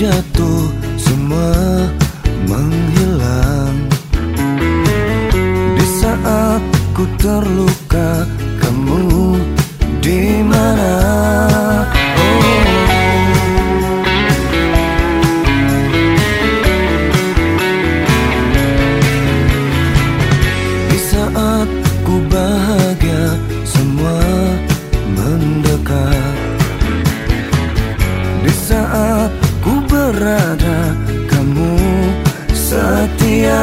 jatuh semua menghilang. Di saat ku terluka kamu di mana? Oh. Di saat ku bahagia semua mendekat. Di saat berada kamu setia